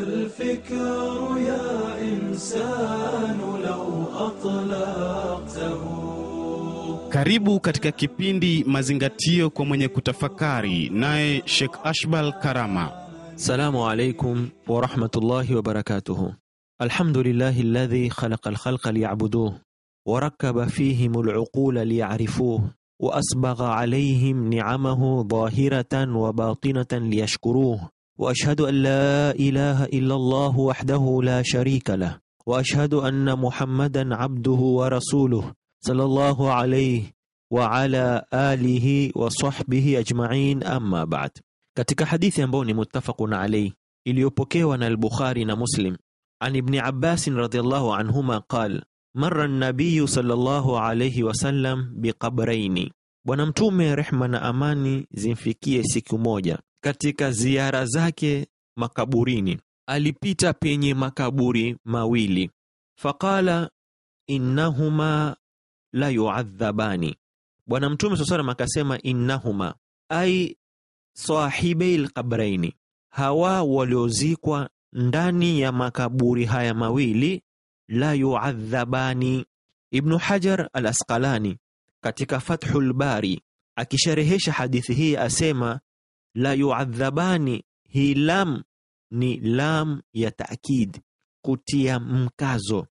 الفكر يا إنسان لو أطلقته Karibu katika kipindi Mazingatio kwa mwenye kutafakari, naye Sheikh Ashbal Karama. السلام عليكم ورحمة الله وبركاته الحمد لله الذي خلق الخلق ليعبدوه وركب فيهم العقول ليعرفوه وأسبغ عليهم نعمه ظاهرة وباطنة ليشكروه وأشهد أن لا إله إلا الله وحده لا شريك له وأشهد أن محمدا عبده ورسوله صلى الله عليه وعلى آله وصحبه أجمعين أما بعد katika hadithi ambayo ni muttafaqun alayhi iliyopokewa na al-Bukhari na Muslim an Ibn Abbas radhiyallahu anhuma qal marra an-nabiy sallallahu alayhi wasallam biqabraini bwana mtume rehma na amani zimfikie siku moja katika ziara zake makaburini. Alipita penye makaburi mawili. Faqala innahuma la yu'adhabani. Bwana mtume sallallahu salam akasema innahuma ai sahibi lqabraini, hawa waliozikwa ndani ya makaburi haya mawili, la yuadhabani. Ibnu Hajar al Asqalani katika Fathul Bari akisharehesha hadithi hii asema la yuadhabani, hii lam ni lam ya taakid, kutia mkazo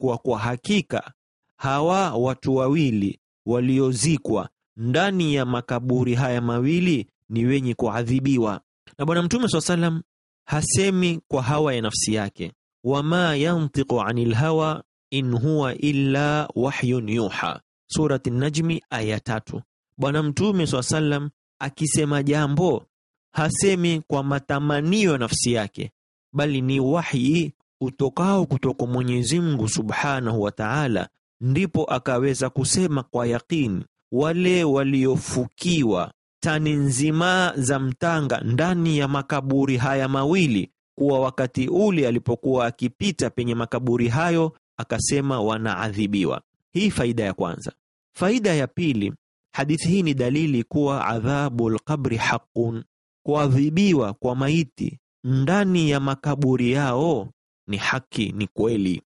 kwa kwa hakika hawa watu wawili waliozikwa ndani ya makaburi haya mawili ni wenye kuadhibiwa. Na Bwana Mtume swalla salam hasemi kwa hawa ya nafsi yake, wama yantiqu anil hawa in huwa illa wahyun yuha, Surati Najmi aya tatu. Bwana Mtume swalla salam akisema jambo hasemi kwa matamanio nafsi yake, bali ni wahyi utokao kutoka Mwenyezi Mungu subhanahu wa taala, ndipo akaweza kusema kwa yaqini wale waliofukiwa tani nzima za mtanga ndani ya makaburi haya mawili, kuwa wakati ule alipokuwa akipita penye makaburi hayo akasema wanaadhibiwa. Hii faida ya kwanza. Faida ya pili, hadithi hii ni dalili kuwa adhabu lqabri haqun, kuadhibiwa kwa maiti ndani ya makaburi yao ni haki, ni kweli.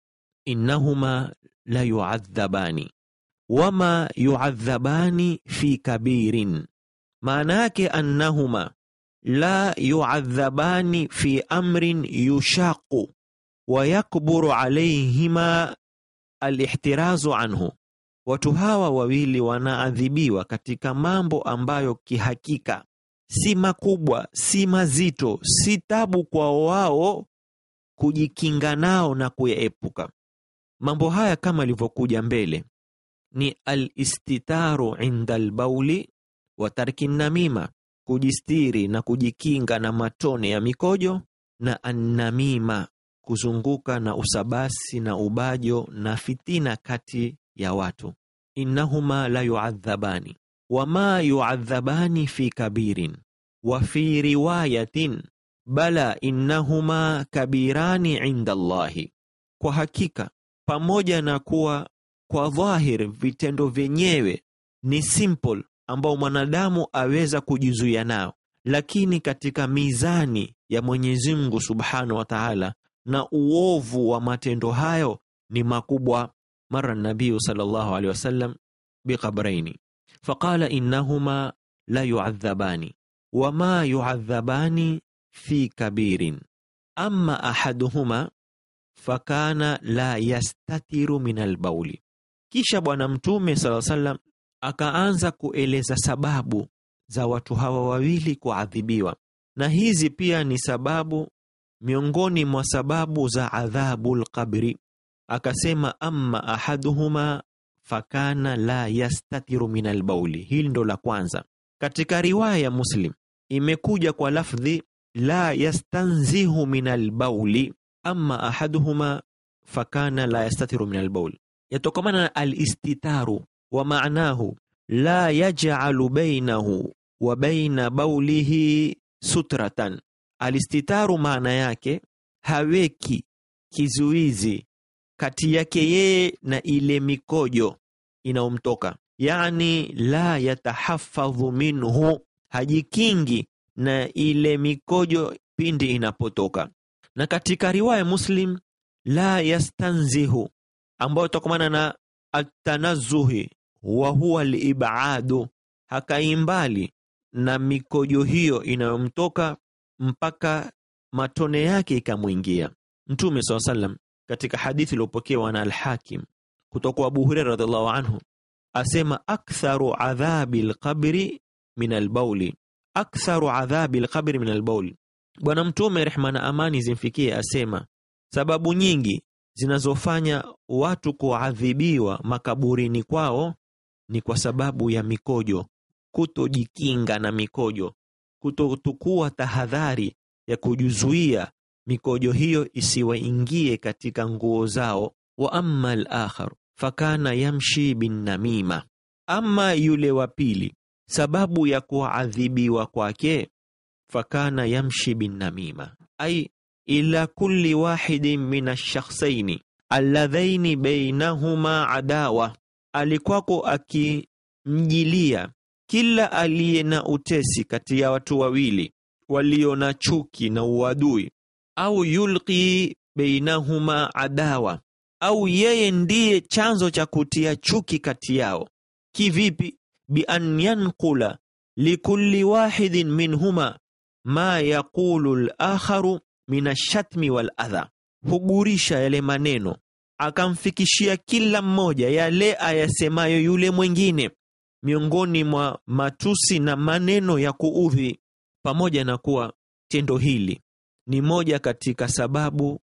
Innahuma la yuadhabani wama yuadhabani fi kabirin maana yake annahuma la yuadhabani fi amrin yushaqu wa yakburu alayhima alihtirazu anhu, watu hawa wawili wanaadhibiwa katika mambo ambayo kihakika si makubwa, si mazito, si tabu kwa wao kujikinga nao na kuyaepuka. Mambo haya kama ilivyokuja mbele ni alistitaru inda albauli wa tarki namima, kujistiri na kujikinga na matone ya mikojo, na annamima, kuzunguka na usabasi na ubajo na fitina kati ya watu. Innahuma la yuadhabani wama yuadhabani fi kabirin wa fi riwayatin bala innahuma kabirani inda Allahi, kwa hakika pamoja na kuwa kwa dhahir vitendo vyenyewe ni simple ambao mwanadamu aweza kujizuia nao, lakini katika mizani ya Mwenyezi Mungu Subhanahu wa Ta'ala na uovu wa matendo hayo ni makubwa. Mara nabiyu الله عليه وسلم biqabraini faqala innahuma la yu'adhabani wama yu'adhabani fi kabirin amma ahaduhuma fakana la yastatiru min albauli. Kisha Bwana Mtume sallallahu salam akaanza kueleza sababu za watu hawa wawili kuadhibiwa, na hizi pia ni sababu miongoni mwa sababu za adhabu lqabri. Akasema, amma ahaduhuma fakana la yastatiru min albauli. Hili ndo la kwanza. Katika riwaya ya Muslim imekuja kwa lafdhi la yastanzihu min albauli, amma ahaduhuma fakana la yastatiru min albauli, yatokamana na alistitaru wa maanahu la yaj'alu bainahu wa baina baulihi sutratan. Alistitaru maana yake haweki kizuizi kati yake yeye na ile mikojo inayomtoka, yani la yatahafadhu minhu, hajikingi na ile mikojo pindi inapotoka. na katika riwaya Muslim la yastanzihu, ambayo tokamana na atanazuhi wa huwa libadu, hakaimbali na mikojo hiyo inayomtoka mpaka matone yake ikamwingia. Mtume saa salam katika hadithi iliyopokewa na Al-Hakim kutoka kwa Abu Hurairah radhiallahu anhu asema aktharu adhabi lqabri min albauli, aktharu adhabi lqabri min albauli. Bwana Mtume rehma na amani zimfikie asema sababu nyingi zinazofanya watu kuadhibiwa makaburini kwao ni kwa sababu ya mikojo, kutojikinga na mikojo, kutotukua tahadhari ya kujizuia mikojo hiyo isiwaingie katika nguo zao. Wa amma al-akhar fakana yamshi bin namima, ama yule wa pili, sababu ya kuadhibiwa kwake, fakana yamshi bin namima, ay ila kulli wahidin min ash-shakhsaini alladhaini bainahuma adawa, alikwako akimjilia kila aliye na utesi kati ya watu wawili walio na chuki na uadui, au yulqi bainahuma adawa, au yeye ndiye chanzo cha kutia chuki kati yao. Kivipi? bi an yanqula likulli wahidin minhuma ma yaqulu al-akharu min ashatmi wal adha, hugurisha yale maneno akamfikishia kila mmoja yale ayasemayo yule mwingine miongoni mwa matusi na maneno ya kuudhi, pamoja na kuwa tendo hili ni moja katika sababu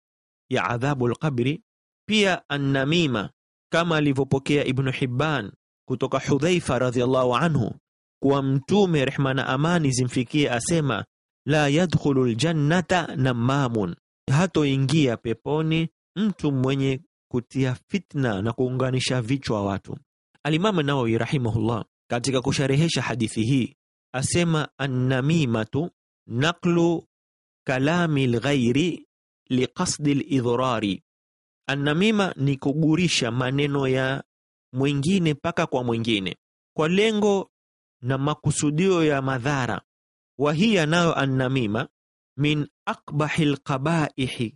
ya adhabu lqabri. Pia annamima, kama alivyopokea Ibnu Hibban kutoka Hudhaifa radhiallahu anhu kuwa Mtume rehma na amani zimfikie asema, la yadkhulu ljannata namamun, hatoingia peponi mtu mwenye kutia fitna na kuunganisha vichwa watu. Alimamu Nawawi rahimahullah katika kusharehesha hadithi hii asema annamimatu naqlu kalami lghairi liqasdi lidhrari, annamima ni kugurisha maneno ya mwingine mpaka kwa mwingine kwa lengo na makusudio ya madhara. Wahiya nayo annamima min akbahi lqabaihi,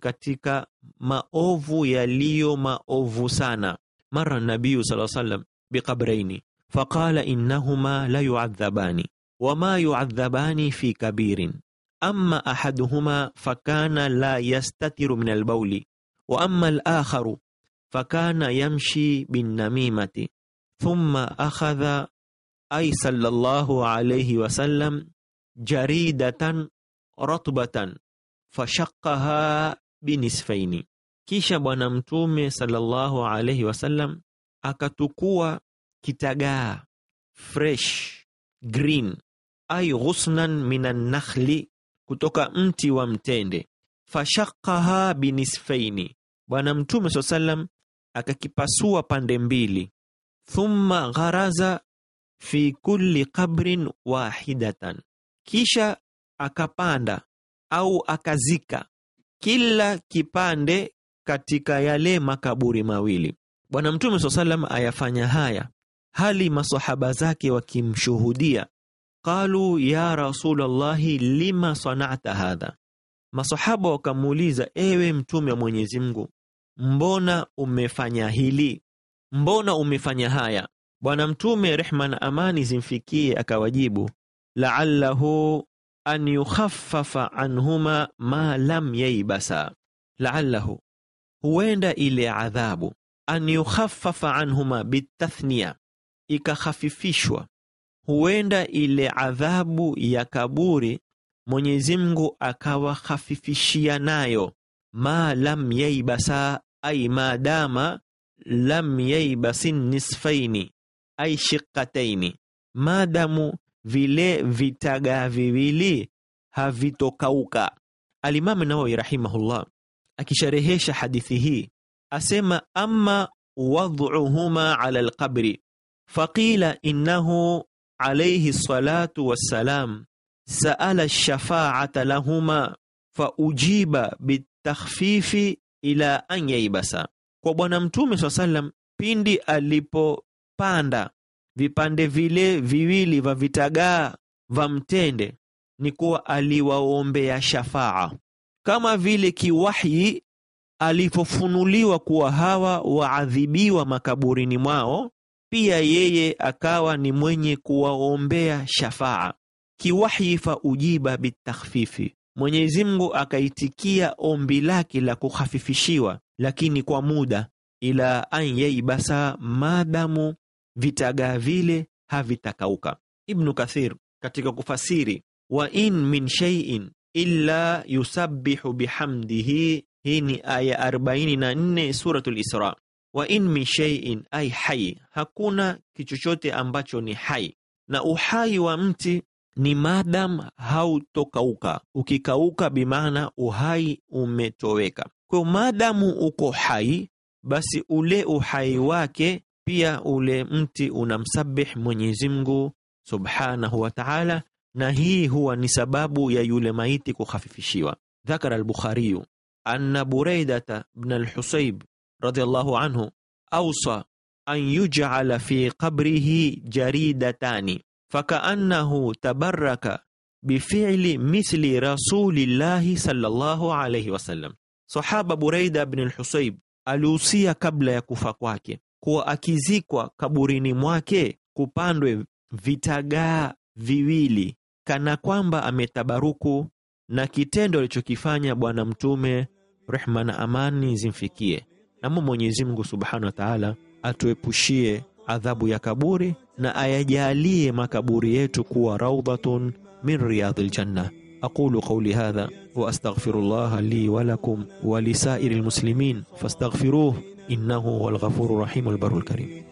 katika maovu yaliyo maovu sana. Mara nabiyu sala sallam biqabraini faqala innahuma la yuadhabani wama yuadhabani fi kabirin amma ahaduhuma fakana la yastatiru min albauli wa amma alakharu fakana yamshi binnamimati thumma akhadha ay sallallahu alayhi wasallam jaridatan ratbatan fashaqaha binisfaini, kisha Bwana Mtume sallallahu alayhi wasallam akatukua kitagaa fresh green ay ghusnan minan nakhli, kutoka mti wa mtende. fashakaha binisfaini, Bwana Mtume saa salam akakipasua pande mbili. Thumma gharaza fi kulli qabrin wahidatan, kisha akapanda au akazika kila kipande katika yale makaburi mawili. Bwana Mtume saa salam ayafanya haya hali masahaba zake wakimshuhudia. Qalu ya Rasulallahi, lima sanata hadha, masahaba wakamuuliza, ewe Mtume wa Mwenyezi Mungu, mbona umefanya hili? Mbona umefanya haya? Bwana Mtume, rehma na amani zimfikie, akawajibu laallahu an yukhaffafa anhuma ma lam yaibasa, laallahu, huenda ile adhabu an yukhaffafa anhuma bitathnia, ikakhafifishwa, huenda ile adhabu ya kaburi Mwenyezi Mungu akawakhafifishia nayo, ma lam yaibasa, ay madama lam yaibasin nisfaini ay shiqataini, madamu vile vitaga viwili havitokauka. Alimamu Nawawi rahimahullah akisharehesha hadithi hii asema, amma wad'uhuma ala alqabri faqila innahu alayhi salatu wassalam sa'ala shafaata lahuma faujiba bitakhfifi ila an yaibasa, kwa Bwana Mtume swalla sallam pindi alipopanda vipande vile viwili vya vitagaa vya mtende ni kuwa aliwaombea shafaa, kama vile kiwahyi alivyofunuliwa kuwa hawa waadhibiwa makaburini mwao, pia yeye akawa ni mwenye kuwaombea shafaa. Kiwahyi fa ujiba bitakhfifi, Mwenyezi Mungu akaitikia ombi lake la kukhafifishiwa, lakini kwa muda, ila an yaibasa, maadamu vitagaa vile havitakauka. Ibnu Kathir katika kufasiri wa in min shay'in illa yusabbihu bihamdihi, hii ni aya 44 suratul Isra. Wa in min shay'in ay hai, hakuna kichochote ambacho ni hai, na uhai wa mti ni madam hautokauka. Ukikauka bimaana uhai umetoweka. Kwa madamu uko hai, basi ule uhai wake pia ule mti unamsabih Mwenyezi Mungu subhanahu wa ta'ala, na hii huwa ni sababu ya yule maiti kukhafifishiwa. Dhakara al-Bukhari anna Buraidata ibn al-Husayb radiyallahu anhu awsa an yuj'ala fi qabrihi jaridatani fakaannahu tabaraka bifili mithli rasulillahi sallallahu alayhi wasallam. Sahaba Buraida bin al-Husayb alihusia kabla ya kufa kwake kuwa akizikwa kaburini mwake kupandwe vitagaa viwili kana kwamba ametabaruku na kitendo alichokifanya Bwana Mtume, rehma na amani zimfikie. Naomba Mwenyezi Mungu Subhanahu wa Ta'ala atuepushie adhabu ya kaburi na ayajalie makaburi yetu kuwa raudhatun min riyadhi ljanna Aqulu qawli hadha wa astaghfirullah li wa lakum wa lisairil muslimin fastaghfiruh innahu huwal ghafurur rahim wal lkarim.